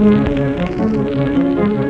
Música